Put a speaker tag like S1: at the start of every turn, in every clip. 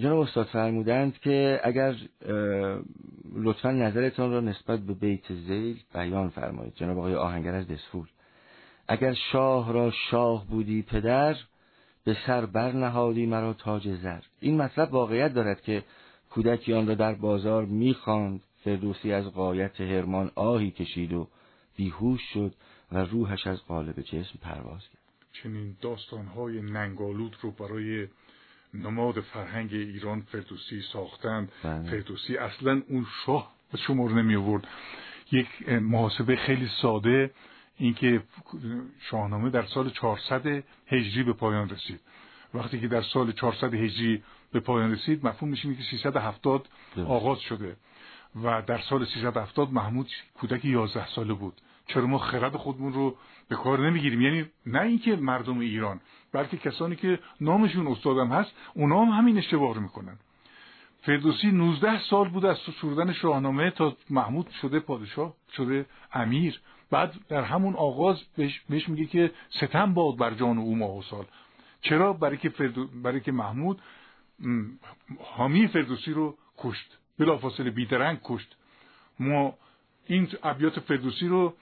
S1: جناب استاد فرمودند که اگر لطفا نظرتان را نسبت به بیت زیل بیان فرمایید. جناب آقای آهنگر از دسفول اگر شاه را شاه بودی پدر به سر برنهادی مرا تاج زر. این مطلب واقعیت دارد که کودکی آن را در بازار می‌خواند. فردوسی از قایت هرمان آهی کشید و بیهوش شد و روحش از قالب جسم پرواز کرد.
S2: چنین داستانهای ننگالود رو برای نماد فرهنگ ایران فردوسی ساختند. بله. فردوسی اصلا اون شاه به شمار نمی آورد یک محاسبه خیلی ساده اینکه شاهنامه در سال 400 هجری به پایان رسید. وقتی که در سال 400 هجری به پایان رسید مفهوم میشه که 370 آغاز شده. و در سال 370 محمود کودک 11 ساله بود. چرا ما خرد خودمون رو به کار نمی‌گیریم؟ یعنی نه اینکه مردم ایران بلکه کسانی که نامشون استادم هست اونا هم همین اشتباه رو می‌کنن. فردوسی 19 سال بود از سرودن شاهنامه تا محمود شده پادشاه شده امیر. بعد در همون آغاز بهش, میگه که ستم باد بر جان او ماه و سال. چرا؟ برای که, فردو... برای که محمود حامی فردوسی رو کشت. بلافاصله بیدرنگ کشت. ما این ابیات فردوسی رو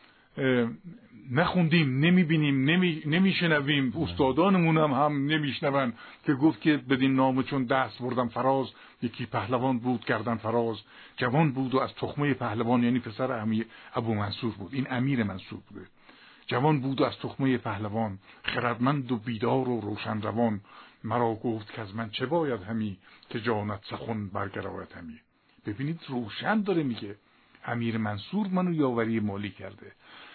S2: نخوندیم نمی‌بینیم نمی نمیشنویم. استادانمون هم هم نمیشنون که گفت که بدین نام چون دست بردم فراز. یکی پهلوان بود کردن فراز. جوان بود و از تخمه پهلوان یعنی پسر امیر ابو منصور بود. این امیر منصور بوده. جوان بود و از تخمه پهلوان. خردمند و بیدار و روشن روان. مرا گفت که از من چه باید همی که جانت سخن برگراید همی. ببینید روشن داره میگه. امیر منصور منو یاوری مالی کرده.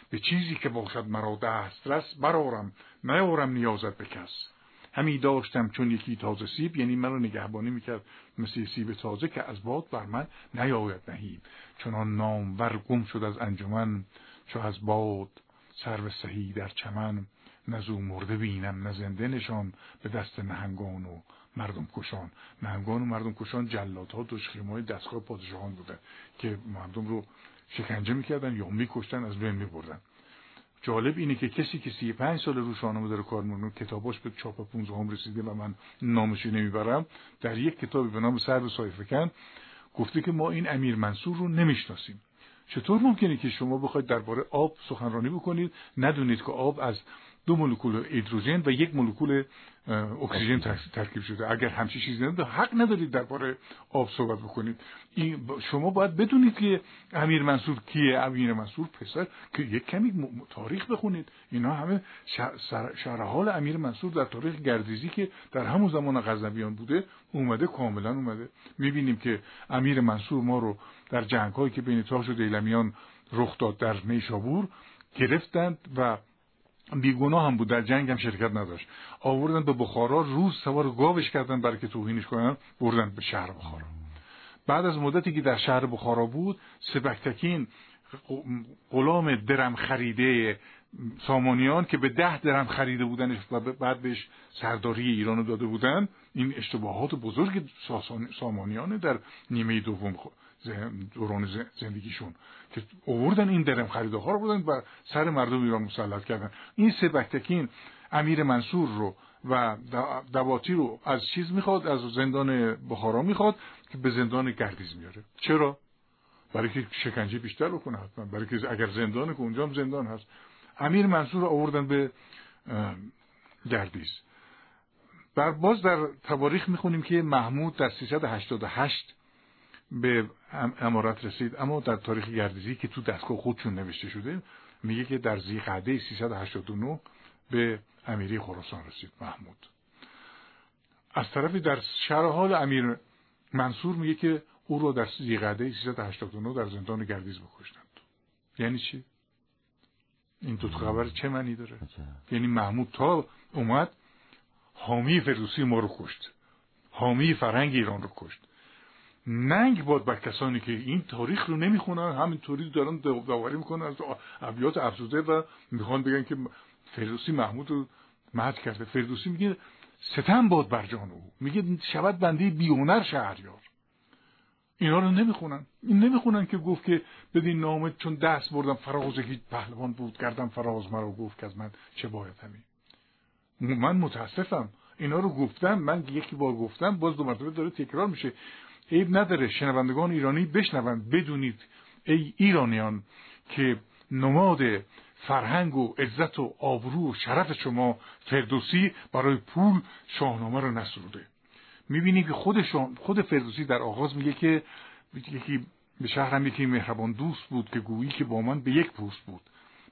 S2: به چیزی که باشد مرا دسترس برارم نیارم نیازت به کس. همی داشتم چون یکی تازه سیب یعنی مرا نگهبانی می‌کرد مثل سیب تازه که از باد بر من نیاید نهیب چنان نامور گم شد از انجمن چو از باد سرو سهی در چمن نزو مرده بینم نه زنده نشان به دست نهنگان و مردم کشان. نهنگان و مردم کشان جلادها های دستگاه پادشاهان بودن که مردم رو شکنجه می‌کردن یا میکشتن از بین میبردن. جالب اینه که کسی که سی پنج سال رو شاهنامه داره کار می‌کنه کتاباش به چاپ 15 هم رسیده و من نامشی نمی‌برم در یک کتابی به نام سر سایفکن گفته که ما این امیر منصور رو نمی‌شناسیم. چطور ممکنه که شما بخواید درباره آب سخنرانی بکنید؟ ندونید که آب از دو مولکول هیدروژن و یک مولکول اکسیژن ترکیب شده. اگر همچی چیزی نداره حق ندارید درباره آب صحبت بکنید. این شما باید بدونید که امیر منصور کیه. امیر منصور پسر که یک کمی تاریخ بخونید. اینا همه شرح حال امیر منصور در تاریخ گردیزی که در همون زمان غزنویان بوده اومده کاملا اومده. می‌بینیم که امیر منصور ما رو در جنگ هایی که بین تاش و دیلمیان رخ داد در نیشابور گرفتند و بیگناه هم بود در جنگ هم شرکت نداشت. آوردن به بخارا روز سوار گاوش کردن برای که توهینش کنن بردن به شهر بخارا. بعد از مدتی که در شهر بخارا بود سبکتکین غلام درم خریده سامانیان که به ده درم خریده بودنش و بعد بهش سرداری ایرانو داده بودن این اشتباهات بزرگ سامانیان در نیمه دوم دوران زندگیشون. که اووردن این درم خریده ها رو بودن و سر مردم ایران مسلط کردن. این سبکتکین امیر منصور رو و دواتی رو از چیز می‌خواد از زندان بخارا می‌خواد که به زندان گردیز میاره. چرا؟ برای که شکنجه بیشتر بکنه حتما. برای که اگر زندانه که اونجا هم زندان هست. امیر منصور رو آوردن به گردیز. بر باز در تواریخ می‌خونیم که محمود در 388 به امارت رسید. اما در تاریخ گردیزی که تو دستگاه خودشون نوشته شده میگه که در زیقعده 389 به امیری خراسان رسید محمود. از طرفی در شهر حال امیر منصور میگه که او رو در زیقعده 389 در زندان گردیز بکشتند. یعنی چی؟ این دو خبر چه معنی داره؟ یعنی محمود تا اومد حامی فردوسی ما رو کشت. حامی فرهنگ ایران رو کشت. ننگ باد بر کسانی که این تاریخ رو نمی‌خونن همینطوری دارن داوری می‌کنن از ابیات افزوده و می‌خوان بگن که فردوسی محمود رو مد کرده. فردوسی میگه ستم باد بر جان او. میگه شود بنده بیونر شهریار. اینا رو نمی‌خونن. این نمی‌خونن که گفت که بدین نامه چون دست بردم فراز هیچ پهلوان بود کردم فراز مرا گفت که از من چه باید همین من متاسفم. اینا رو گفتم. من یکی بار گفتم باز دو مرتبه داره تکرار میشه. عیب نداره شنوندگان ایرانی بشنوند. بدونید ای ایرانیان که نماد فرهنگ و عزت و آبرو و شرف شما فردوسی برای پول شاهنامه رو نسروده. می‌بینی که خود, خود فردوسی در آغاز میگه که یکی به شهرم یکی مهربان دوست بود که گویی که با من به یک پوست بود.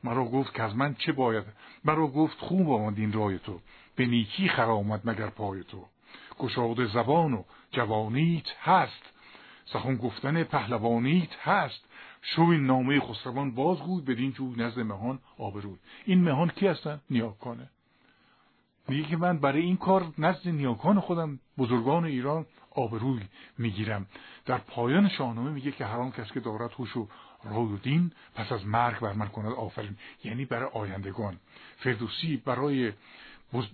S2: مرا گفت که از من چه باید؟ مرا گفت خوب آمد این رای تو. به نیکی خرامد مگر پای تو. گشاده زبان و جوانیت هست. سخن گفتن پهلوانیت هست. شو این نامه خسروان بازگوی بدین جوی نزد مهان آبروی. این مهان کی هستن؟ نیاکانه. میگه که من برای این کار نزد نیاکان خودم بزرگان ایران آبروی می‌گیرم. در پایان شاهنامه میگه که هر آن کس که دارد هوش و رای و دین پس از مرگ بر من کند آفرین. یعنی برای آیندگان. فردوسی برای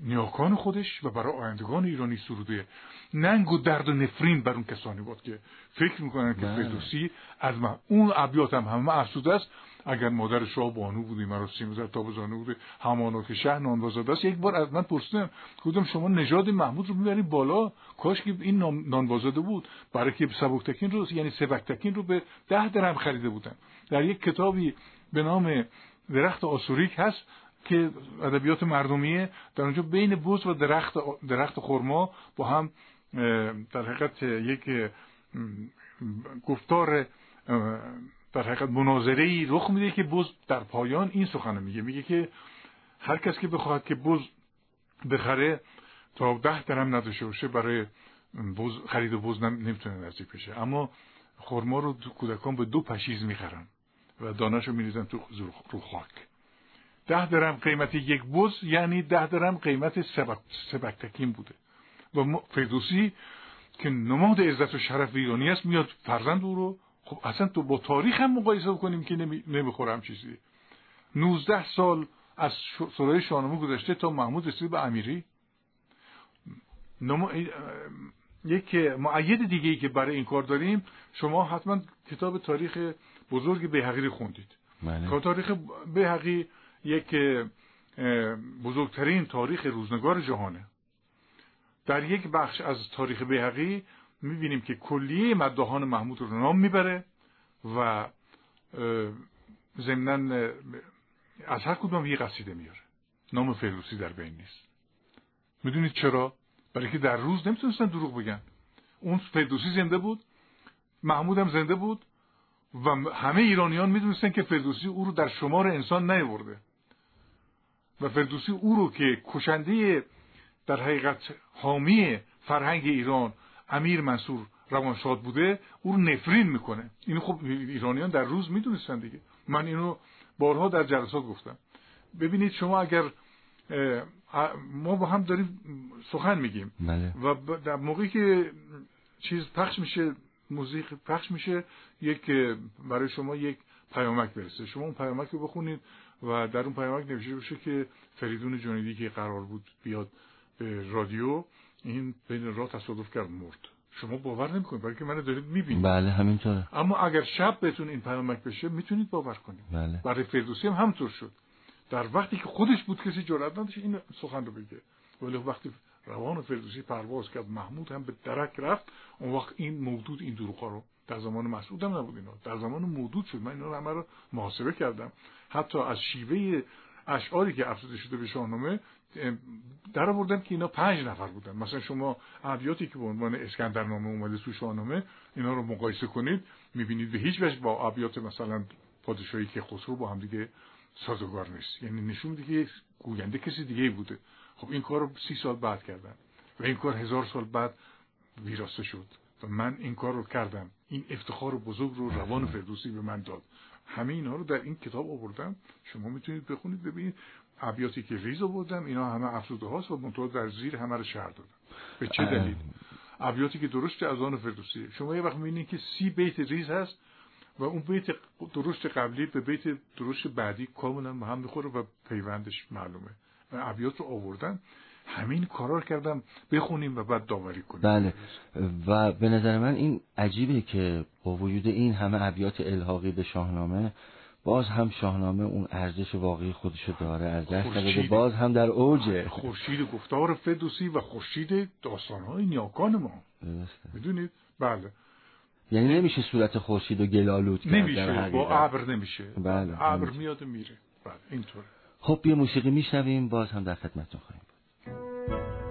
S2: نیاکان خودش و برای آیندگان ایرانی سروده ننگ و درد و نفرین بر اون کسانی بود که فکر می‌کنن که بله. فردوسی از من اون ابیات هم همه افسوده است. اگر مادر شاه بانو بودی مرا سیمزر تا بزانه بوده همانا که شه نانوازاده است. یک بار از من پرسیدم گفتم شما نژاد محمود رو می‌برید بالا؟ کاش که این نانوازاده بود. برای که سبکتکین رو یعنی سبکتکین رو به ده درم خریده بودن. در یک کتابی به نام درخت آسوریک هست. که ادبیات مردمیه در اونجا بین بوز و درخت درخت خرما با هم در حقیقت یک گفتار در حقیقت مناظره ای رخ میده که بز در پایان این سخن میگه. میگه که هر کس که بخواهد که بز بخره تا ده درم نداشته باشه برای بز خرید بز نمی‌تونه نزدیک بشه. اما خرما رو کودکان به دو پشیز می‌خرن و داناشو میریزن تو رو خاک ده درم قیمت یک بز یعنی ده درم قیمت سبک سبکتکین بوده. و فردوسی که نماد عزت و شرف ایرانی است میاد فرزند او رو. خب اصلا تو با تاریخ هم مقایسه بکنیم که نمی‌خورم چیزی. 19 سال از سرای شاهنامه گذشته تا محمود رسید به امیری. یک معید دیگه ای که برای این کار داریم شما حتما کتاب تاریخ بزرگ بیهقی رو خوندید. بله. تاریخ بیهقی یک بزرگترین تاریخ روزنگار جهانه. در یک بخش از تاریخ بیهقی می‌بینیم که کلیه مدهان محمود رو نام می‌بره و ضمنا از هر کدوم یه قصیده میاره نام فردوسی در بین نیست. می‌دونید چرا؟ برای که در روز نمی‌تونستن دروغ بگن. اون فردوسی زنده بود محمود هم زنده بود و همه ایرانیان می‌دونستن که فردوسی او رو در شمار انسان نیورده و فردوسی او رو که کشنده در حقیقت حامی فرهنگ ایران امیر منصور روانشاد بوده او رو نفرین می‌کنه. اینو خب ایرانیان در روز می‌دونستن دیگه. من اینو بارها در جلسات گفتم. ببینید شما اگر ما با هم داریم سخن میگیم.
S1: بله.
S2: و در موقعی که چیز پخش میشه موزیک پخش میشه یک برای شما یک پیامک برسه. شما اون پیامک رو بخونید. و در اون پیامک نوشته بشه که فریدون جانیدی که قرار بود بیاد به رادیو این بین راه تصادف کرد مرد. شما باور نمی‌کنید برای که منو دارید می‌بینید.
S1: بله همینطوره.
S2: اما اگر شب بهتون این پیامک بشه می‌تونید باور کنید.
S1: بله.
S2: برای فردوسی هم همطور شد. در وقتی که خودش بود کسی جرأت نداشت این سخن رو بگه. ولی وقتی روان فردوسی پرواز کرد محمود هم به درک رفت اون وقت این موجود این دروغ رو در زمان مسعود هم نبود اینا. در زمان مودود شد. من اینا همه رو محاسبه کردم. حتی از شیوه اشعاری که افزوده شده به شاهنامه در آوردن که اینا پنج نفر بودن. مثلا شما ابیاتی که به عنوان اسکندرنامه اومده تو شاهنامه اینا رو مقایسه کنید می‌بینید به هیچ وجه با ابیات مثلا پادشاهی که خسرو با هم دیگه سازگار نیست. یعنی نشون میده که گوینده کسی دیگه بوده. خب این کار رو سی سال بعد کردن و این کار هزار سال بعد ویراسته شد. من این کار رو کردم. این افتخار بزرگ رو روان فردوسی به من داد. همه اینا رو در این کتاب آوردم. شما می‌تونید بخونید ببینید. ابیاتی که ریز آوردم اینا همه افزوده هاست و منتها در زیر همه رو شرح دادم. به چه دلیل؟ ابیاتی که درشت از آن فردوسی. شما یه وقت می‌بینید که سی بیت ریز هست و اون بیت درشت قبلی به بیت درشت بعدی کاملا هم می‌خوره و پیوندش معلومه. و ابیات رو آوردن. همین کارا کردم بخونیم و بعد داوری کنیم.
S1: بله. و به نظر من این عجیبه که با وجود این همه ابیات الحاقی به شاهنامه باز هم شاهنامه اون ارزش واقعی خودشو داره از دست باز هم در اوجه.
S2: خورشید گفتار فدوسی و خورشید داستانهای نیاکان ما. می‌دونید بله.
S1: یعنی نمیشه صورت خورشید و گلالود کرد
S2: نمیشه با ابر نمیشه. بله. ابر میاد میره. بله اینطوره.
S1: خب یه موسیقی میشنویم باز هم در خدمتتون خواهیم Thank you.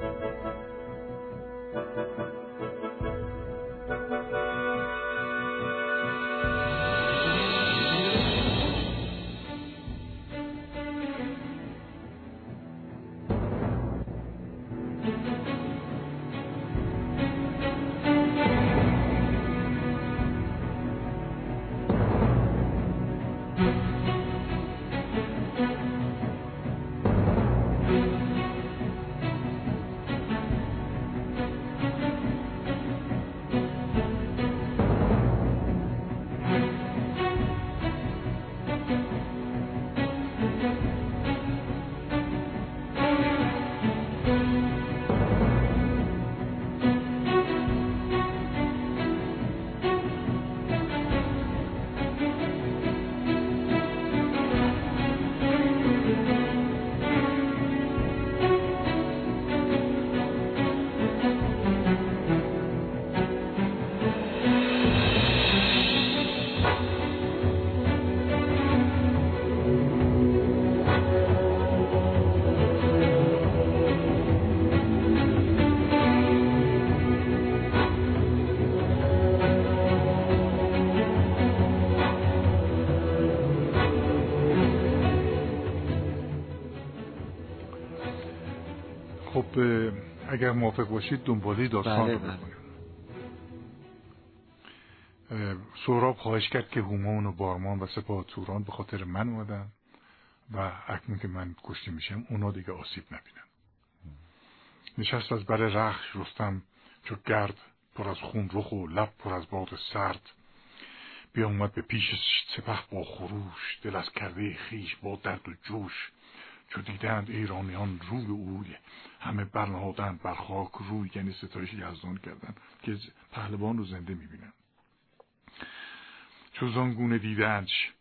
S2: اگر موافق باشید دنبالی داستان بله، رو بله. بکنیم سهراب خواهش کرد که هومان و بارمان و سپاه توران به خاطر من اومدن و اکنون که من کشته میشم اونا دیگه آسیب نبینن. نشست از بر رخش رستم چو گرد پر از خون رخ و لب پر از باد سرد. بیا اومد به پیش سپه با خروش دل از کرده خیش با درد و جوش. چو دیدند ایرانیان روی اوی همه برنهادند بر خاک روی یعنی ستایش یزدان کردن که پهلوان رو زنده می‌بینن چو زانگونه دیدندش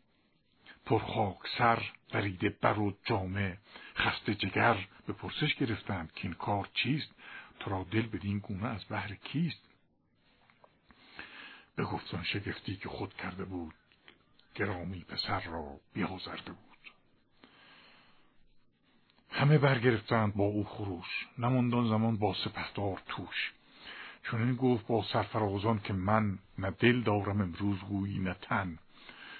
S2: پر خاک سر بریده بر و جامه خسته جگر به پرسش گرفتند که این کار چیست؟ تو را دل بدین گونه از بحر کیست؟ گفتان شگفتی که خود کرده بود گرامی پسر را بیازرده بود. همه برگرفتند با او خروش نماندان زمان با سپهدار توش. چون این گفت با سرفرازان که من نه دل دارم امروز گویی نه تن.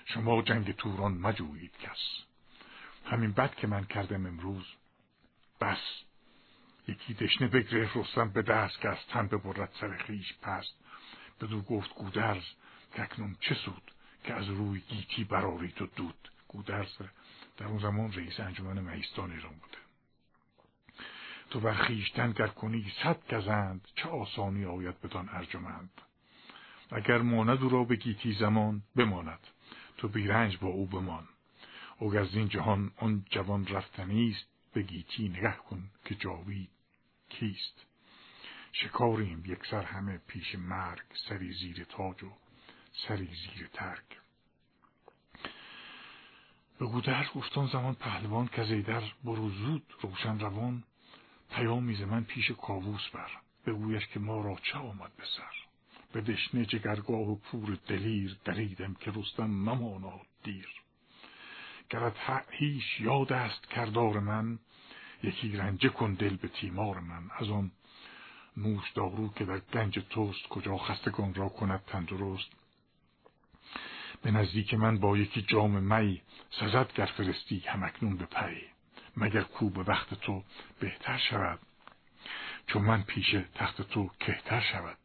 S2: شما جنگ توران مجویید کس. همین بد که من کردم امروز. بس. یکی دشنه بگرفت رستم به دست که از تن ببرد سر خیش پست. بدو گفت گودرز که اکنون چه سود که از روی گیتی براری تو دود. گودرز در اون زمان رئیس انجمن مهیستان ایران بوده. تو بر خیشتن گر کنی صد گزند چه آسانی آید بدان ارجمند. اگر ماند او را به گیتی زمان بماند تو بیرنج با او بمان. او از این جهان آن جوان رفتنیست به گیتی نگه کن که جاوید کیست. شکاریم یک سر همه پیش مرگ سری زیر تاج و سری زیر ترگ. به گودر گفتان زمان پهلوان که زیدر برو زود روشن روان پیامی ز من پیش کاووس بر بگویش که ما را چه آمد به سر. به دشنه جگرگاه و پور دلیر دریدم که رستم مماناد دیر. گرت هیچ یاد است کردار من یکی رنجه کن دل به تیمار من. از آن نوش دارو که در گنج توست کجا خستگان را کند تندرست. به نزدیک من با یکی جام می سزد گر فرستی همکنون به پی مگر کو به وقت تو بهتر شود؟ چون من پیش تخت تو کهتر شود.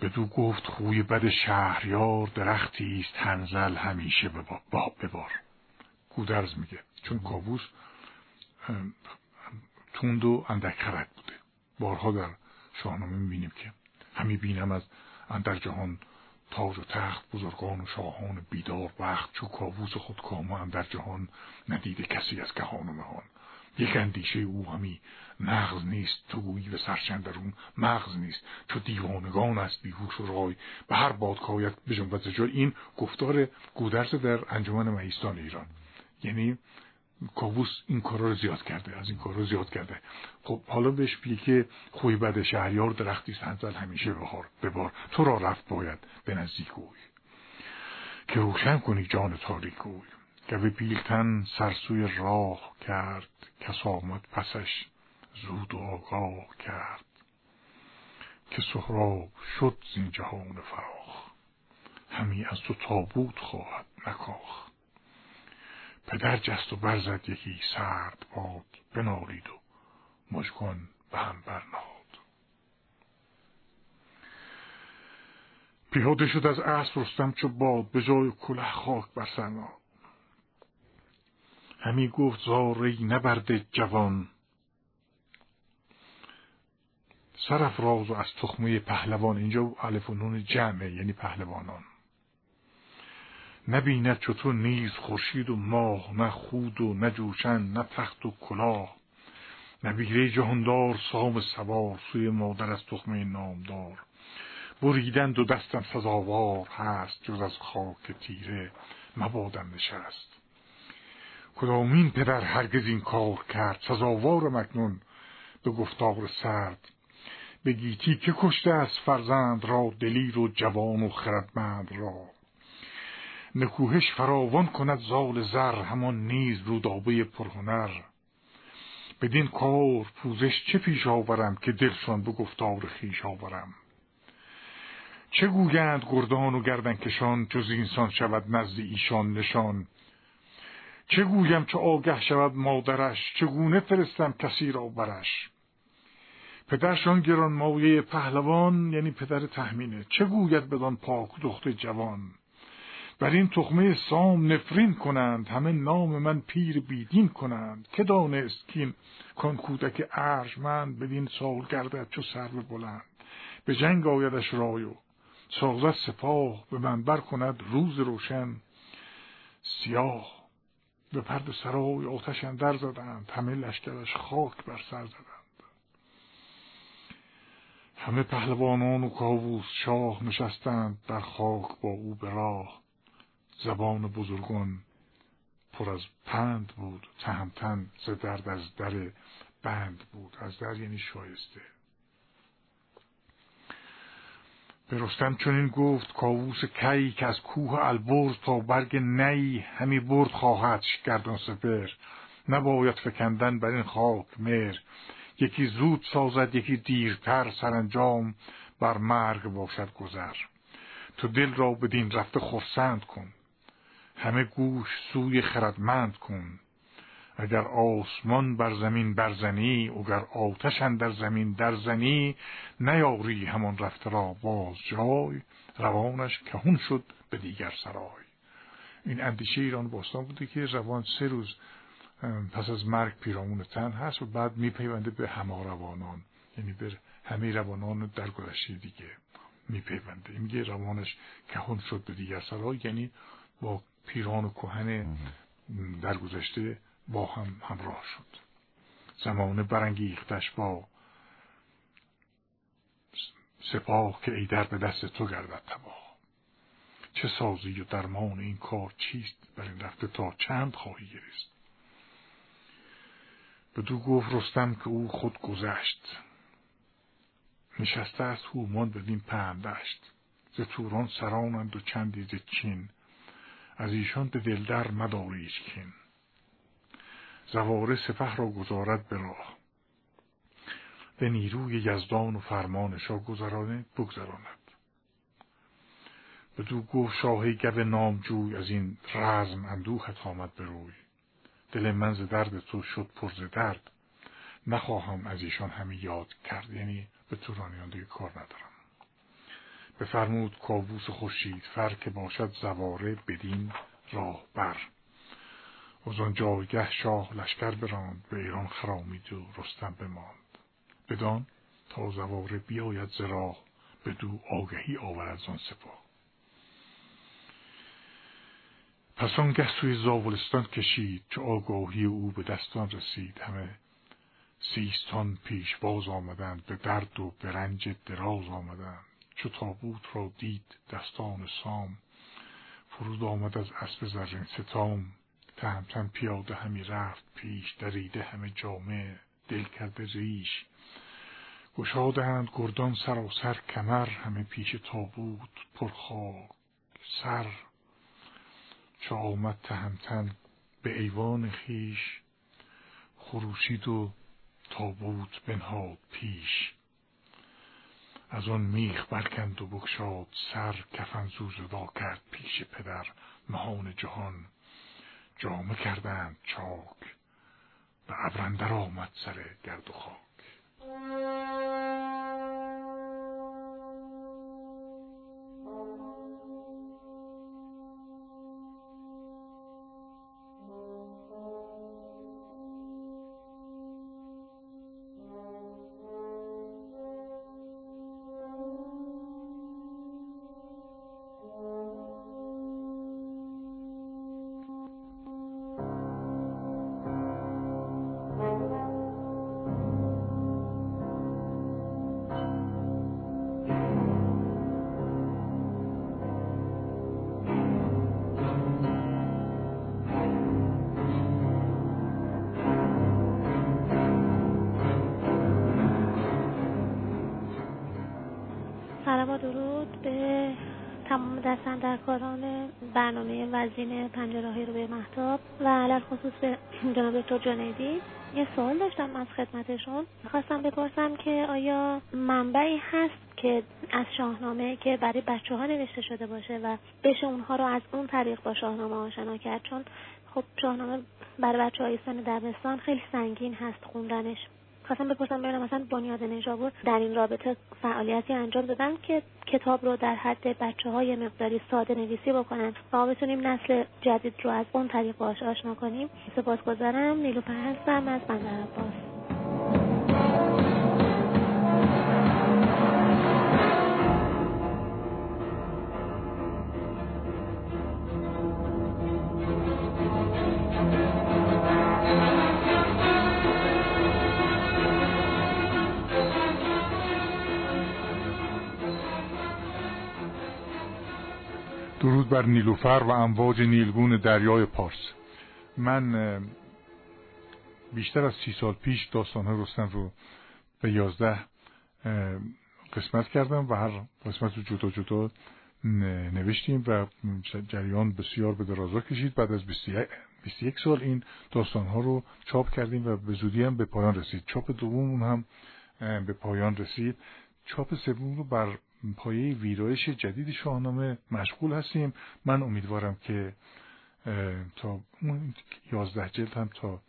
S2: بدو گفت خوی بد شهریار درختی است هنزل همیشه ببار گودرز میگه چون کابوس توند و اندک خرد بوده. بارها در شاهنامه می‌بینیم که همی بینم از اندر جهان تاج و تخت بزرگان و شاهان بیدار وقت چو کاووس خود کامان در جهان ندیده کسی از کهان و مهان. یک اندیشه او همی مغز نیست تو گویی به سرچندرون مغز نیست. چو دیوانگان است بیهوش و رای به هر بادکایت بجنبد جای این گفتار گودرز در انجمن مهیستان ایران. یعنی کابوس این کارا رو زیاد کرده از این کارا رو زیاد کرده. خب حالا بهش بگی که خوی بد شهریار درختی سنزل همیشه بهار ببار تو را رفت باید به نزدیک اوی. که روشن کنی جان تاریک اوی. به پیلتن سرسوی راه کرد کس آمد پسش زود و آگاه کرد. که سهراب شد زین جهان فراخ. همی از تو تابوت خواهد نکاخ. پدر جست و برزد یکی سرد باد بنالید و مژگان به هم برنهاد. پیاده شد از اسب رستم چو باد به جای کله خاک بر سر همی گفت زاری نبرده جوان. راز و از تخمه پهلوان اینجا الف و نون جمعه یعنی پهلوانان. نبیند چطور نیز خورشید و ماه نه خود و نه جوشن نه تخت و کلاه. نبیره جهاندار سام سوار سوی مادر از تخمه نامدار. بریدن دو دستم سزاوار هست جز از خاک تیره مبادم نشست. کدامین پدر هرگز این کار کرد؟ سزاوار مکنون به گفتار سرد. به گیتی که کشته از فرزند را دلیر و جوان و خردمند را. نکوهش فراوان کند زال زر همان نیز رودابه پرهنر. بدین کار پوزش چه پیش آورم که دلشان به گفتار خیش آورم؟ چه گویند گردان و گردنکشان جز اینسان شود نزد ایشان نشان؟ چه گویم چه آگه شود مادرش؟ چگونه فرستم کسی را برش؟ پدرشان گران مایه پهلوان یعنی پدر تهمینه چه گوید بدان پاک دخت جوان؟ بر این تخمه سام نفرین کنند همه نام من پیر بیدین کنند. که دانست کین کان کودک ارجمند بدین سال گردد چو سرو بلند. به جنگ آیدش رای و سازد سپاه به منبر کند روز روشن. سیاه به پرد سرای آتش اندر زدند همه لشکرش خاک بر سر زدند. همه پهلوانان و کاووس شاه نشستند در خاک با او به راه. زبان بزرگان پر از پند بود تهمتن ز درد از در بند بود از در یعنی شایسته. به رستم چنین گفت کاووس کی که از کوه البرز تا برگ نی همی برد خواهد گردان سپر نباید فکندن بر این خاک مر یکی زود سازد یکی دیرتر سرانجام بر مرگ باشد گذر. تو دل را بدین رفته خرسند کن. همه گوش سوی خردمند کن. اگر آسمان بر زمین برزنی اگر آتش در زمین در زنی نیاری همان رفته را باز جای روانش کهون شد به دیگر سرای. این اندیشه ایران باستان بوده که روان سه روز پس از مرگ پیرامون تن هست و بعد میپیونده به همه روانان یعنی به همه روانان در گذشته دیگه میپیونده. میگه روانش کهون شد به دیگر سرای یعنی با پیران و کهن در گذشته با هم همراه شد. زمان برانگیختش با سپاه که ایدر به دست تو گردد تباه. چه سازی و درمان این کار چیست؟ بر این رفته تا چند خواهی گریست؟ به دو گفت رستم که او خود گذشت. نشسته است هومان بدین پهندشت ز توران سرانند و چندی ز چین. از ایشان به دلدر مداریش کین زواره سپه را گذارد به راه. به نیروی یزدان و فرمانشا گذراند بگذراند. دو گفت شاهی گب نامجوی از این رزم اندوهت آمد به روی. دل من ز درد تو شد پر درد. نخواهم از ایشان همی یاد کرد. یعنی به تورانیان دیگه کار ندارم. بفرمود کاووس خورشید فر که باشد زواره بدین راه بر. از آن جایگه شاه لشکر براند به ایران خرامید و رستم بماند. بدان تا زواره بیاید ز راه به دو آگهی آورد زان سپاه. پس آنگه سوی زاولستان کشید چه آگاهی او به دستان رسید. همه سیستان پیش باز آمدند به درد و به رنج دراز آمدند. چو تابوت را دید دستان سام. فرود آمد از اسب زرین ستام. تهمتن پیاده همی رفت پیش دریده همه جامعه دل کرده ریش. گشادند گردان سراسر کمر همه پیش تابوت پرخاک سر. چو آمد تهمتن به ایوان خیش؟ خروشید و تابوت بنهاد پیش. از آن میخ برکند و بگشاد سر کفن زوزدا کرد پیش پدر مهان جهان. جامه کردند چاک و ابرندر آمد سر گرد و خاک.
S3: وزین پنجره های رو به محتاب و علال خصوص به جناب دکتر جنیدی. یه سوال داشتم از خدمتشون. خواستم بپرسم که آیا منبعی هست که از شاهنامه که برای بچه ها نوشته شده باشه و بشه اونها رو از اون طریق با شاهنامه آشنا کرد؟ چون خب شاهنامه برای بچه های سن دبستان خیلی سنگین هست خوندنش خواستم بپرسم ببینم مثلا بنیاد نژابور در این رابطه فعالیتی انجام دادن که کتاب رو در حد بچه های مقداری ساده نویسی بکنن. و ما بتونیم نسل جدید رو از اون طریق باش آشنا کنیم. سپاسگزارم. نیلوفر هستم. از بندر عباس.
S2: بر نیلوفر و امواج نیلگون دریای پارس. من بیشتر از سی سال پیش داستان رستم رو به یازده قسمت کردم و هر قسمت رو جدا جدا نوشتیم و جریان بسیار به درازا کشید. بعد از 21 سال این داستان ها رو چاپ کردیم و به زودی هم به پایان رسید. چاپ دوم هم به پایان رسید. چاپ سوم رو بر پایه ویرایش جدید شاهنامه مشغول هستیم. من امیدوارم که تا یازده جلد هم تا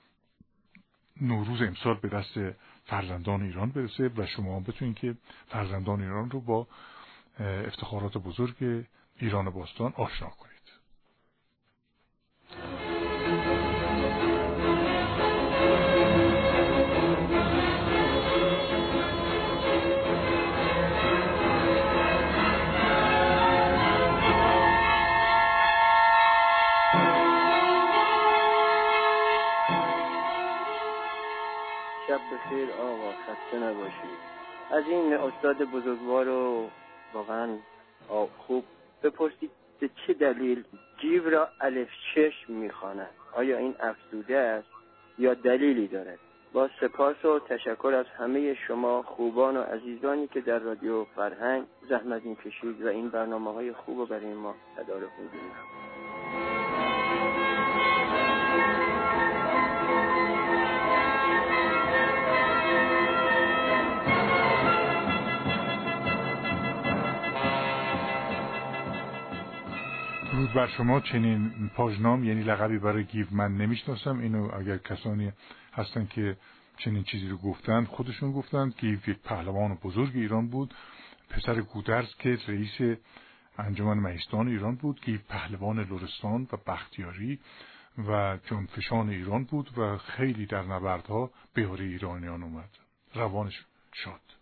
S2: نوروز امسال به دست فرزندان ایران برسه و شما هم بتونید که فرزندان ایران رو با افتخارات بزرگ ایران باستان آشنا کنید
S4: بخیر آقا خسته نباشید. از این استاد بزرگوار رو واقعا خوب بپرسید به چه دلیل جیب را الف چشم می‌خواند؟ آیا این افزوده است یا دلیلی دارد؟ با سپاس و تشکر از همه شما خوبان و عزیزانی که در رادیو فرهنگ زحمت این کشید و این برنامه های خوب برای ما تدارک می‌دونید
S2: درود بر شما چنین پاژنام یعنی لقبی برای گیو من نمی‌شناسم. اینو اگر کسانی هستن که چنین چیزی رو گفتند خودشون گفتند گیو یک پهلوان بزرگ ایران بود. پسر گودرز که رئیس انجمن مهستان ایران بود. گیو پهلوان لرستان و بختیاری و جنفشان ایران بود و خیلی در نبردها بهاره ایرانیان اومد. روانش شد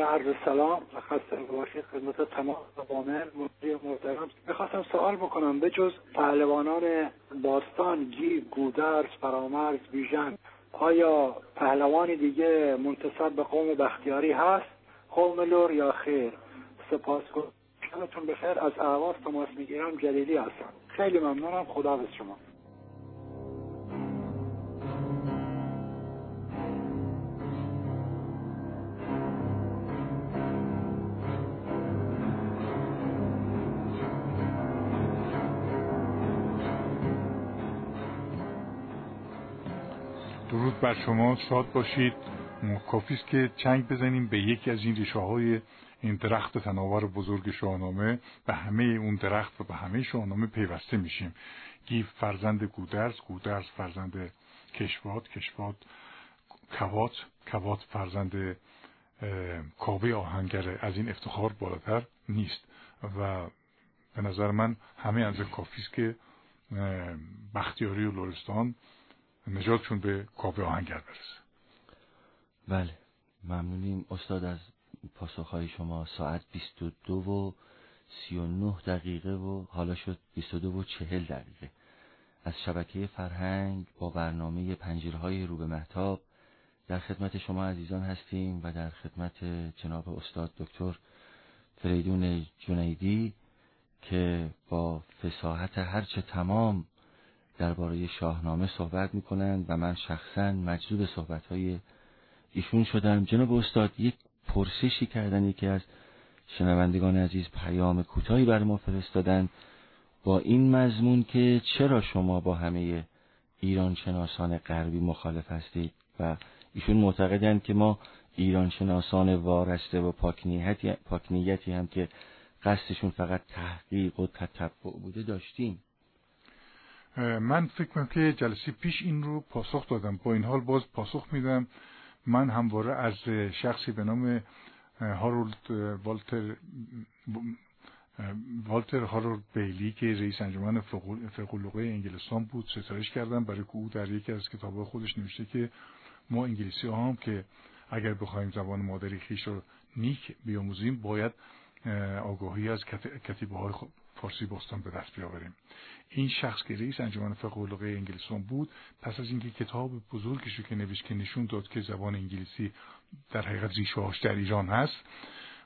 S5: ضمن عرض سلام و خسته باشید خدمت تمام زبانه مجری محترم. می‌خواستم سوال بکنم به جز پهلوانان باستان گیب گودرز فرامرز بیژن آیا پهلوانی دیگه منتصب به قوم بختیاری هست؟ قوم لور یا خیر؟ سپاس شبتون بخیر. از اعواز تماس می‌گیرم. جلیلی هستم. خیلی ممنونم. خدا به شما.
S2: بر شما شاد باشید. کافی است که چنگ بزنیم به یکی از این ریشه های این درخت تناور بزرگ شاهنامه. به همه اون درخت و به همه شاهنامه پیوسته میشیم. گیف فرزند گودرز گودرز فرزند کشواد کشواد کوات کوات فرزند کاوه آهنگره از این افتخار بالاتر نیست. و به نظر من همه از کافی است که بختیاری و لورستان نجاتشون به کاوه آهنگر برسه.
S1: بله ممنونیم استاد از پاسخهای شما ساعت 22 و 39 دقیقه و حالا شد 22 و 40 دقیقه. از شبکه فرهنگ با برنامه پنجرهای رو به محتاب در خدمت شما عزیزان هستیم و در خدمت جناب استاد دکتر فریدون جنیدی که با فساحت هرچه تمام درباره شاهنامه صحبت می‌کنند و من شخصا مجذوب صحبت های ایشون شدم. جناب استاد یک پرسشی کردن یکی از شنوندگان عزیز پیام کوتاهی بر ما فرستادن. با این مضمون که چرا شما با همه ایران شناسان غربی مخالف هستید و ایشون معتقدند که ما ایران شناسان وارسته و پاکنیتی, هم که قصدشون فقط تحقیق و تتبع بوده داشتیم.
S2: من فکر کنم که جلسه پیش این رو پاسخ دادم. با این حال باز پاسخ میدم. من همواره از شخصی به نام هارولد والتر والتر هارولد بیلی که رئیس انجمن فقولوقه انگلستان بود ستایش کردم برای که او در یکی از کتاب خودش نوشته که ما انگلیسی هم که اگر بخوایم زبان مادری خیش رو نیک بیاموزیم باید آگاهی از کتیبه های فارسی باستان به دست بیاوریم. این شخص که رئیس انجمن فقه انگلستان بود پس از اینکه کتاب بزرگش رو که نوشت که نشون داد که زبان انگلیسی در حقیقت ریشه‌هاش در ایران هست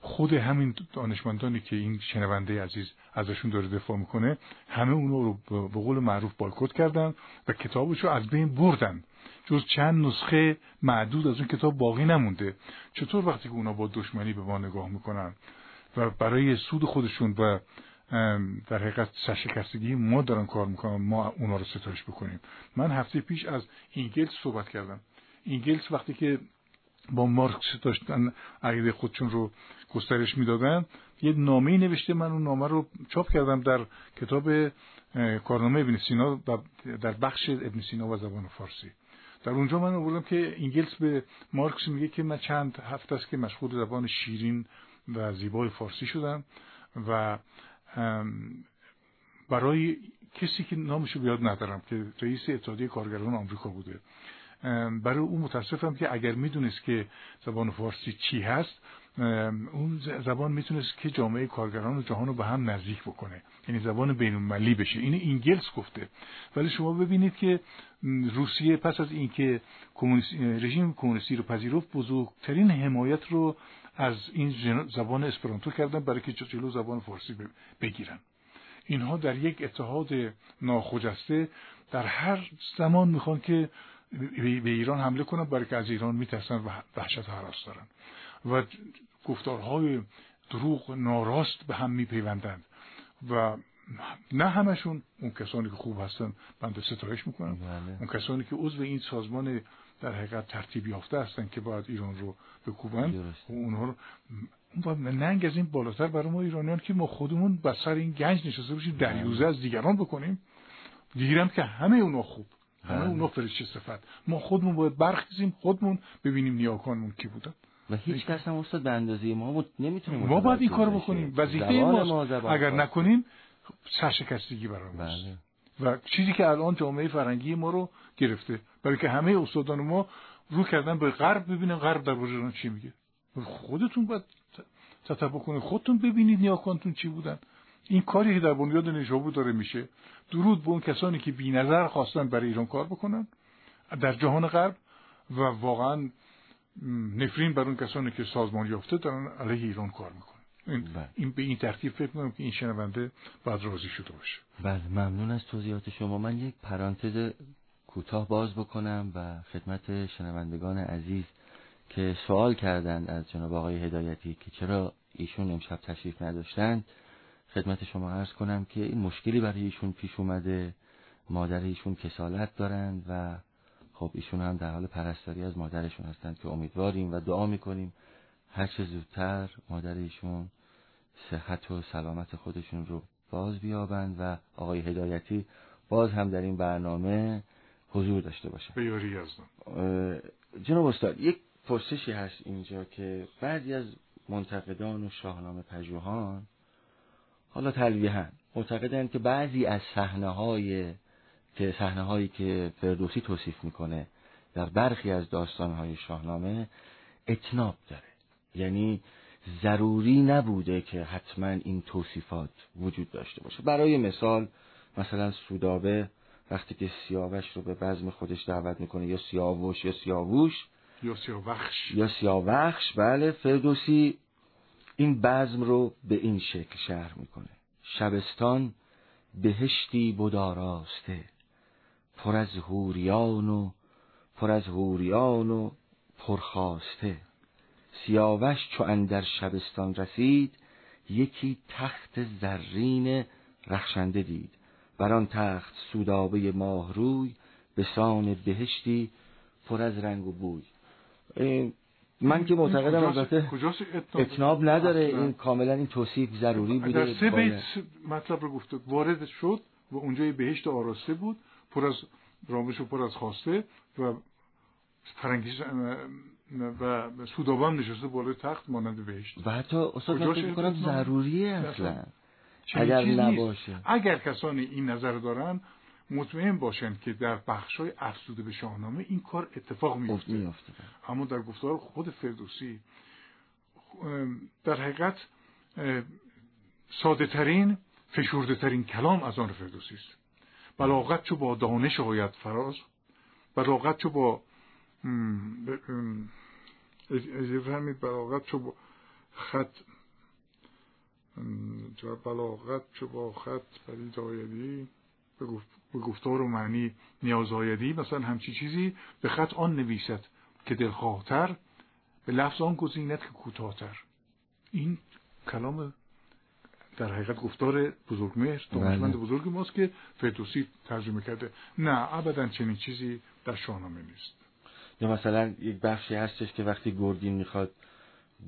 S2: خود همین دانشمندانی که این شنونده عزیز ازشون داره دفاع می‌کنه همه اونو رو به قول معروف بایکوت کردن و کتابش رو از بین بردن. جز چند نسخه معدود از اون کتاب باقی نمونده. چطور وقتی که اونا با دشمنی به ما نگاه می‌کنن و برای سود خودشون و در حقیقت سرشکستگی ما دارن کار می‌کنن ما اونا رو ستایش بکنیم. من هفته پیش از انگلس صحبت کردم. انگلس وقتی که با مارکس داشتن عقیده خودشون رو گسترش می‌دادن یه نامه نوشته من اون نامه رو چاپ کردم در کتاب کارنامه ابن سینا در بخش ابن سینا و زبان فارسی. در اونجا من آوردم که اینگلس به مارکس میگه که من چند هفته است که مشغول زبان شیرین و زیبای فارسی شدم و برای کسی که نامشو بیاد ندارم که رئیس اتحادیه کارگران آمریکا بوده. برای او متاسفم که اگر می‌دونست که زبان فارسی چی هست اون زبان می‌تونست که جامعه کارگران و جهان رو به هم نزدیک بکنه. یعنی زبان بین المللی بشه. این انگلس گفته. ولی شما ببینید که روسیه پس از اینکه رژیم کمونیستی رو پذیرفت بزرگترین حمایت رو از این زبان اسپرانتو کردن برای که جلو زبان فارسی بگیرن. اینها در یک اتحاد ناخجسته در هر زمان می‌خوان که به ایران حمله کنن برای که از ایران میترسن و وحشت حراس دارن. و گفتارهای دروغ ناراست به هم میپیوندند. و نه همشون اون کسانی که خوب هستن بنده ستایش می‌کنم. بله. اون کسانی که عضو این سازمان در حقیقت ترتیب یافته هستن که باید ایران رو بکوبن. و اونها رو ننگ از این بالاتر برای ما ایرانیان که ما خودمون بر سر این گنج نشسته باشیم دریوزه از دیگران بکنیم. دیگران که همه اونا خوب. همه بله. اونا فرشته صفت. ما خودمون باید برخیزیم خودمون ببینیم نیاکانمون کی بودن
S1: و هیچ کس هم استاد به اندازه ما نمی‌تونیم
S2: ما باید این کار بکنیم. وظیفه ما اگر نکنیم سرشکستگی برای بله. و چیزی که الان جامعه فرنگی ما رو گرفته. برای که همه استادان ما رو کردن به غرب ببینن. غرب در ایران چی میگه؟ خودتون باید تتبع کنید. خودتون ببینید نیاکانتون چی بودن. این کاری که در بنیاد نشابور داره میشه. درود به اون کسانی که بی نظر خواستن برای ایران کار بکنن در جهان غرب و واقعا نفرین بر اون کسانی که سازمان یافته دارن علیه ایران کار می‌کنن. این, بله. این به این ترتیب فکر کنم که این شنونده باید راضی شده باشه.
S1: بله ممنون از توضیحات شما. من یک پرانتز کوتاه باز بکنم و خدمت شنوندگان عزیز که سوال کردند از جناب آقای هدایتی که چرا ایشون امشب تشریف نداشتند خدمت شما عرض کنم که این مشکلی برای ایشون پیش اومده مادر ایشون کسالت دارند و خب ایشون هم در حال پرستاری از مادرشون هستند که امیدواریم و دعا می‌کنیم هر چه زودتر مادر ایشون صحت و سلامت خودشون رو باز بیابند و آقای هدایتی باز هم در این برنامه حضور داشته باشه.
S2: بیاری از
S1: جناب استاد یک پرسشی هست اینجا که بعضی از منتقدان و شاهنامه پژوهان حالا تلویحا معتقدند که بعضی از صحنه های که صحنه هایی که فردوسی توصیف می‌کنه در برخی از داستان های شاهنامه اتناب داره. یعنی ضروری نبوده که حتما این توصیفات وجود داشته باشه. برای مثال مثلا سودابه وقتی که سیاوش رو به بزم خودش دعوت می‌کنه یا سیاوش یا سیاووش
S2: یا سیاوخش.
S1: یا سیاوخش بله فردوسی این بزم رو به این شکل شهر می‌کنه. شبستان بهشتی بوداراسته پر از هوریان و پر از هوریان و پرخواسته. سیاوش چو اندر شبستان رسید یکی تخت زرین رخشنده دید. بر آن تخت سودابه ماهروی به سان بهشتی پر از رنگ و بوی. من که معتقدم البته اتناب نداره. این کاملا این توصیف ضروری بوده.
S2: در سه بیت مطلب رو گفته وارد شد و اونجای بهشت آراسته بود. پر از رامش و پر از خواسته و فرنگیز و سودابان نشسته بالای تخت مانند بهشت.
S1: و حتی اصلا فکر کنم ضروریه اصلا. اگر نباشه
S2: اگر کسانی این نظر دارن مطمئن باشند که در های افزوده به شاهنامه این کار اتفاق میفته اما در گفتار خود فردوسی در حقیقت ساده ترین فشورده ترین کلام از آن فردوسی است بلاغت چو با دانش آید فراز بلاغت چو با بلاغت چو با خط بلاغت چو با خط پدید آیدی به گفتار و معنی نیاز آیدی مثلا همچی چیزی به خط آن نویسد که دلخواهتر به لفظ آن گزیند که کوتاهتر. این کلام در حقیقت گفتار بزرگمهر دانشمند بله. بزرگ ماست که فردوسی ترجمه کرده. نه ابدا چنین چیزی در شاهنامه نیست.
S1: یا مثلا یک بخشی هستش که وقتی گردین می‌خواد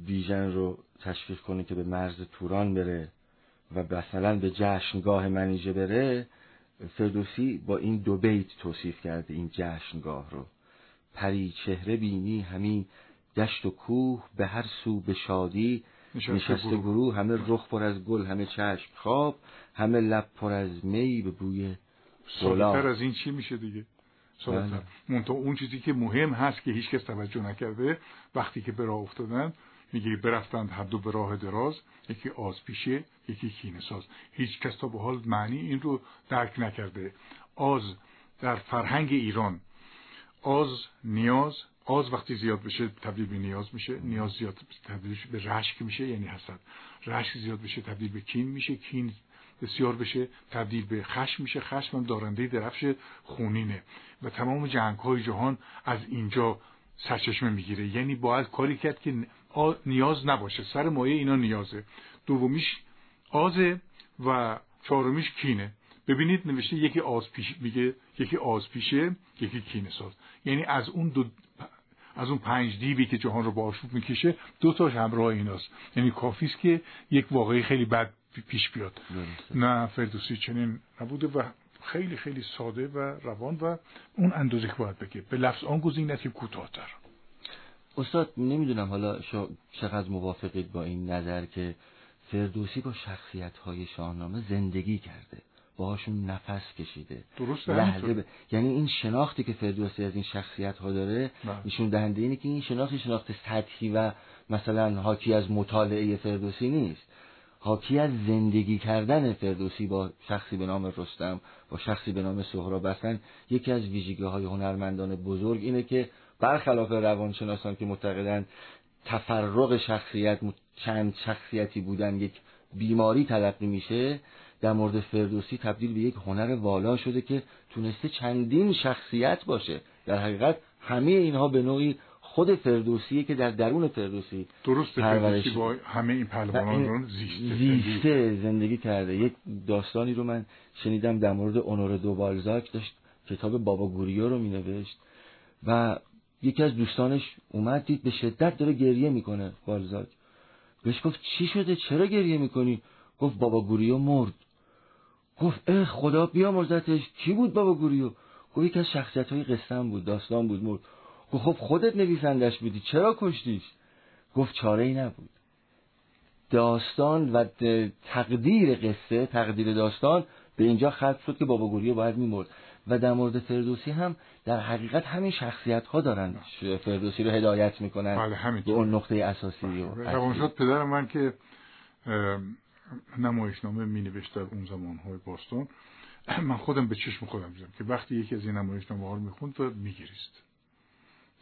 S1: بیژن رو تشویق کنه که به مرز توران بره و مثلا به جشنگاه منیژه بره فردوسی با این دو بیت توصیف کرده این جشنگاه رو پری چهره بینی همین دشت و کوه به هر سو به شادی نشسته, گروه. همه رخ پر از گل همه چشم خواب همه لب پر از می به بوی
S2: سالتر از این چی میشه دیگه بله. اون چیزی که مهم هست که هیچ کس توجه نکرده وقتی که به راه افتادن میگه برفتند هر دو به راه دراز یکی آز پیشه یکی کینه ساز هیچ کس تا به حال معنی این رو درک نکرده. آز در فرهنگ ایران. آز نیاز آز وقتی زیاد بشه تبدیل به نیاز میشه نیاز زیاد تبدیل به رشک میشه یعنی حسد. رشک زیاد بشه تبدیل به کین میشه کین بسیار بشه تبدیل به خشم میشه خشم هم دارنده درفش خونینه. و تمام جنگ های جهان از اینجا سرچشمه می‌گیره. یعنی باید کاری کرد که نیاز نباشه. سر مایه اینا نیازه. دومیش آزه و چهارمیش کینه. ببینید نوشته یکی آز پیش میگه یکی آز پیشه یکی کینه ساز. یعنی از اون دو از اون پنج دیوی که جهان رو با آشوب می‌کشه دو تاش همراه ایناست. یعنی کافی است که یک واقعی خیلی بد پیش بیاد. نه فردوسی چنین نبوده و خیلی خیلی ساده و روان و اون اندازه که باید بگه. به لفظ آن گزینه که کوتاهتر.
S1: استاد نمی‌دونم حالا چقدر موافقید با این نظر که فردوسی با شخصیت های شاهنامه زندگی کرده. باهاشون نفس کشیده.
S2: درست
S1: لحظه یعنی این شناختی که فردوسی از این شخصیت ها داره نشون دهنده اینه که این شناخت شناخت سطحی و مثلا حاکی از مطالعه فردوسی نیست. حاکی از زندگی کردن فردوسی با شخصی به نام رستم با شخصی به نام سهراب یکی از ویژگی های هنرمندان بزرگ اینه که برخلاف روانشناسان که معتقدند تفرق شخصیت چند شخصیتی بودن یک بیماری تلقی میشه در مورد فردوسی تبدیل به یک هنر والا شده که تونسته چندین شخصیت باشه. در حقیقت همه اینها به نوعی خود فردوسیه که در درون فردوسی
S2: درست فردوسی با همه این پهلوانان رو زیسته
S1: زیسته زندگی کرده. یک داستانی رو من شنیدم در مورد اونور دو بالزاک داشت کتاب بابا گوریو رو می نوشت و یکی از دوستانش اومد دید به شدت داره گریه می‌کنه بالزاک بهش گفت چی شده؟ چرا گریه می‌کنی؟ گفت بابا گوریو مرد. گفت اه خدا بیا مرزتش. کی بود بابا گوریو؟ گفت یکی از شخصیت های قسم بود داستان بود مرد. گفت خب خودت نویسندش بودی. چرا کشتیش؟ گفت چاره ای نبود. داستان و تقدیر قصه تقدیر داستان به اینجا ختم شد که بابا گوریو باید میمرد. و در مورد فردوسی هم در حقیقت همین شخصیت ها دارن فردوسی رو هدایت می‌کنن
S2: بله
S1: به اون نقطه اساسی
S2: و شد پدر من که نمایشنامه می نوشت در اون زمان های باستان. من خودم به چشم خودم دیدم که وقتی یکی از این نمایشنامه ها رو می‌خوند و میگریست.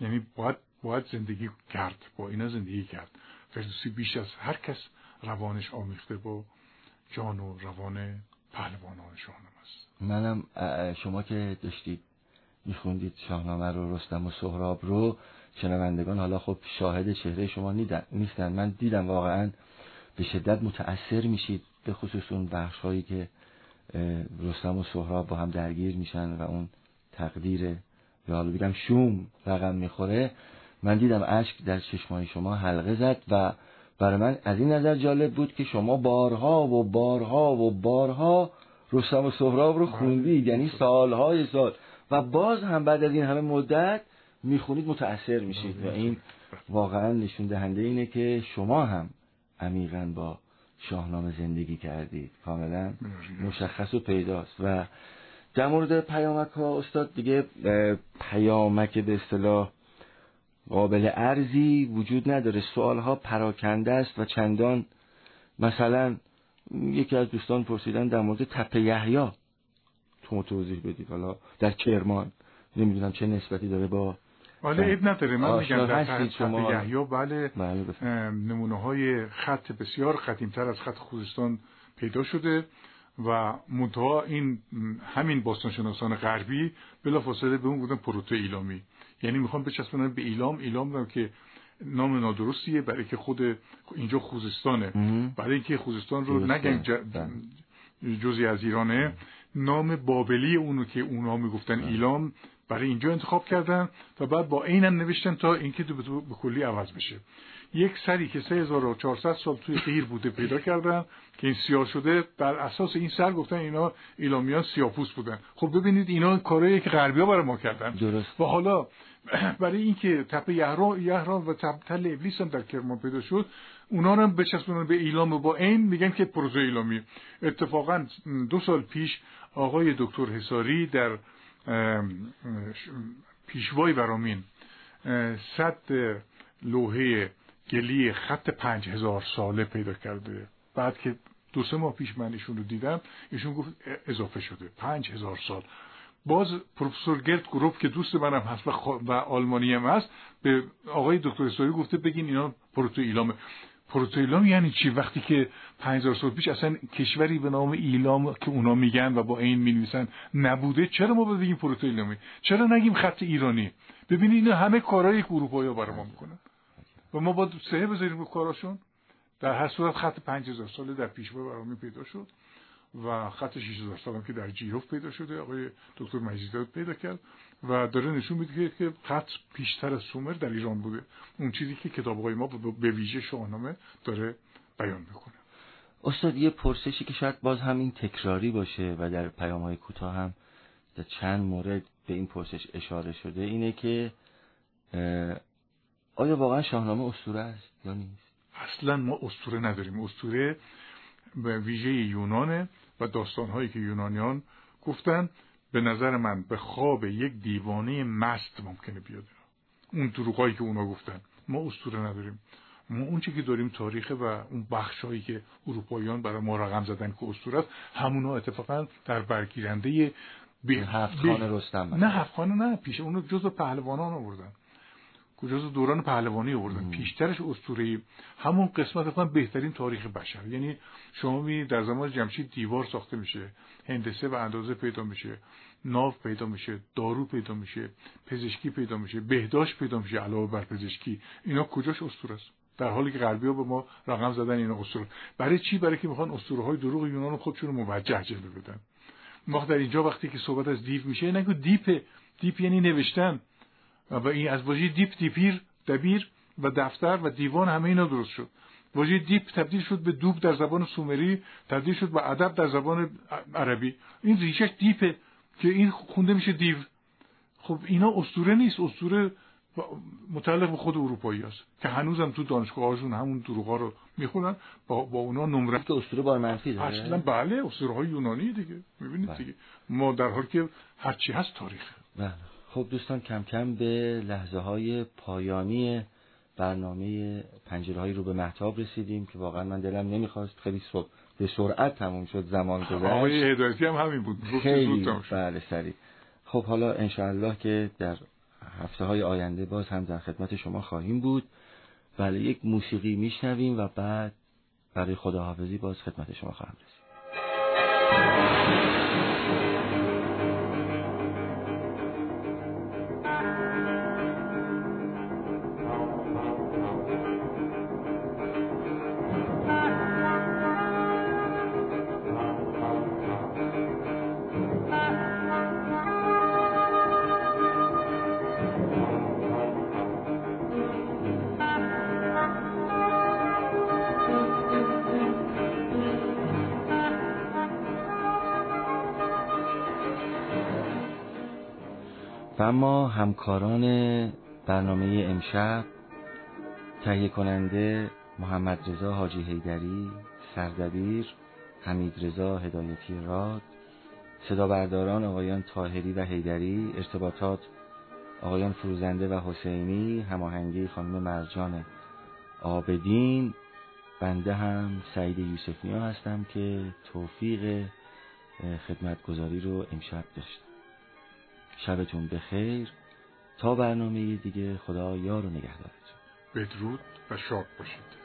S2: یعنی باید باید زندگی کرد با اینا زندگی کرد. فردوسی بیش از هر کس روانش آمیخته با جان و روان پهلوانان شاهنامه است.
S1: منم شما که داشتید میخوندید شاهنامه رو رستم و سهراب رو شنوندگان حالا خب شاهد چهره شما نیستن. من دیدم واقعا به شدت متأثر میشید به خصوص اون بخش هایی که رستم و سهراب با هم درگیر میشن و اون تقدیر یا حالا بگم شوم رقم می‌خوره. من دیدم اشک در چشمای شما حلقه زد و برای من از این نظر جالب بود که شما بارها و بارها و بارها رستم و سهراب رو خوندید یعنی سالهای سال و باز هم بعد از این همه مدت می‌خونید متأثر میشید. و این واقعا نشون دهنده اینه که شما هم عمیقا با شاهنامه زندگی کردید. کاملا مشخص و پیداست. و در مورد پیامک ها استاد دیگه پیامک به اصطلاح قابل ارزی وجود نداره. سوال ها پراکنده است و چندان مثلا یکی از دوستان پرسیدن در مورد تپه یحیی. تو توضیح بدید. حالا در کرمان. نمی‌دونم چه نسبتی داره با
S2: بله عیب نداره. من میگم در
S1: شما؟
S2: یحیی بله, بله نمونه های خط بسیار قدیمتر از خط خوزستان پیدا شده و منتها این همین باستانشناسان غربی بلافاصله به اون بودن پروتو ایلامی یعنی می‌خوان بچسبونن به ایلام. ایلام رو که نام نادرستیه برای که خود اینجا خوزستانه. برای اینکه خوزستان رو نگن بله. جزی از ایرانه. نام بابلی اونو که اونا می‌گفتن بله. ایلام برای اینجا انتخاب کردن و بعد با اینم نوشتن تا اینکه به کلی عوض بشه. یک سری که 3400 سال توی غیر بوده پیدا کردن که این سیاه شده بر اساس این سر گفتن اینا ایلامیان سیاپوس بودن. خب ببینید اینا کارهایی که غربیا برای ما کردن.
S1: درست.
S2: و حالا برای اینکه تپه یهران و تل ابلیس هم در کرمان پیدا شد اونا رو هم بچسبونن به ایلام با این میگن که پروزه ایلامی. اتفاقا دو سال پیش آقای دکتر حساری در پیشوای برامین صد لوحه گلی خط پنج هزار ساله پیدا کرده. بعد که دو سه ماه پیش من ایشون رو دیدم ایشون گفت اضافه شده. پنج هزار سال. باز پروفسور گرت گروپ که دوست منم هست و, آلمانی هم هست به آقای دکتر اسوری گفته بگین اینا پروتو ایلامه پروتو ایلام یعنی چی؟ وقتی که 5000 سال پیش اصلا کشوری به نام ایلام که اونا میگن و با این می‌نویسن نبوده چرا ما بگیم پروتو ایلامی چرا نگیم خط ایرانی؟ ببینید اینا همه کارهای برای ما می‌کنن. و ما با سه بذاریم رو کاراشون. در هر صورت خط 5000 ساله در پیشوا برامی پیدا شد. و خط 6000 سال هم که در جیروف پیدا شده آقای دکتر مجیداد پیدا کرد و داره نشون میده که خط پیشتر از سومر در ایران بوده. اون چیزی که کتابهای ما به ویژه شاهنامه داره بیان می‌کنه.
S1: استاد یه پرسشی که شاید باز همین تکراری باشه و در پیام های کوتاه هم در چند مورد به این پرسش اشاره شده اینه که آیا واقعا شاهنامه اسطوره است یا نیست؟
S2: اصلا ما اسطوره نداریم. اسطوره به ویژه یونانه. و داستانهایی که یونانیان گفتن به نظر من به خواب یک دیوانه مست ممکنه بیاد. اون دروغایی که اونا گفتن. ما اسطوره نداریم. ما اون که داریم تاریخ و اون بخشهایی که اروپاییان برای ما رقم زدن که اسطوره است همونا اتفاقا در برگیرنده
S1: به هفت خان رستم
S2: نه هفت خانه نه پیش اونو جزء پهلوانان آوردن. جزء دوران پهلوانی آوردن. پیشترش اسطوره همون قسمت من بهترین تاریخ بشر. یعنی شما می در زمان جمشید دیوار ساخته میشه هندسه و اندازه پیدا میشه ناو پیدا میشه دارو پیدا میشه پزشکی پیدا میشه بهداشت پیدا میشه علاوه بر پزشکی. اینا کجاش اسطوره است؟ در حالی که غربی ها به ما رقم زدن اینا اسطوره. برای چی؟ برای که می‌خوان اسطوره های دروغ یونان خودشون رو موجه جلوه بدن. ما در اینجا وقتی که صحبت از دیپ میشه نگو دیپ دیپ یعنی نوشتن. و این از واژه دیپ دیپیر دبیر و دفتر و دیوان همه اینا درست شد. واژه دیپ تبدیل شد به دوب در زبان سومری تبدیل شد به ادب در زبان عربی. این ریشش دیپه که این خونده میشه دیو. خب اینا اسطوره نیست اسطوره متعلق به خود اروپایی است که هنوزم تو دانشگاهاشون همون دروغا رو می‌خونن با, با اونا نمره.
S1: که اسطوره بار منفی
S2: داره. اصلا بله اسطوره های یونانی دیگه. می‌بینید بله. دیگه. ما در حال که هرچی هست تاریخ
S1: بله. خب دوستان کم کم به لحظه های پایانی برنامه پنجره رو به محتاب رسیدیم که واقعا من دلم نمی‌خواست. خیلی صبح به سرعت تموم شد زمان گذشت.
S2: آقای هدایتی هم همین بود.
S1: خیلی بله سریع. خب حالا انشاءالله که در هفته های آینده باز هم در خدمت شما خواهیم بود. بله یک موسیقی میشنویم و بعد برای خداحافظی باز خدمت شما خواهم رسید. همکاران برنامه امشب تهیه کننده محمد رضا حاجی هیدری سردبیر حمید رضا هدایتی راد صدا برداران آقایان تاهری و هیدری ارتباطات آقایان فروزنده و حسینی هماهنگی خانم مرجان آبدین بنده هم سعید یوسفنیا هستم که توفیق خدمتگذاری رو امشب داشتم. شبتون بخیر. تا برنامه دیگه خدا یار و نگهدارتون.
S2: بدرود و شاد باشید.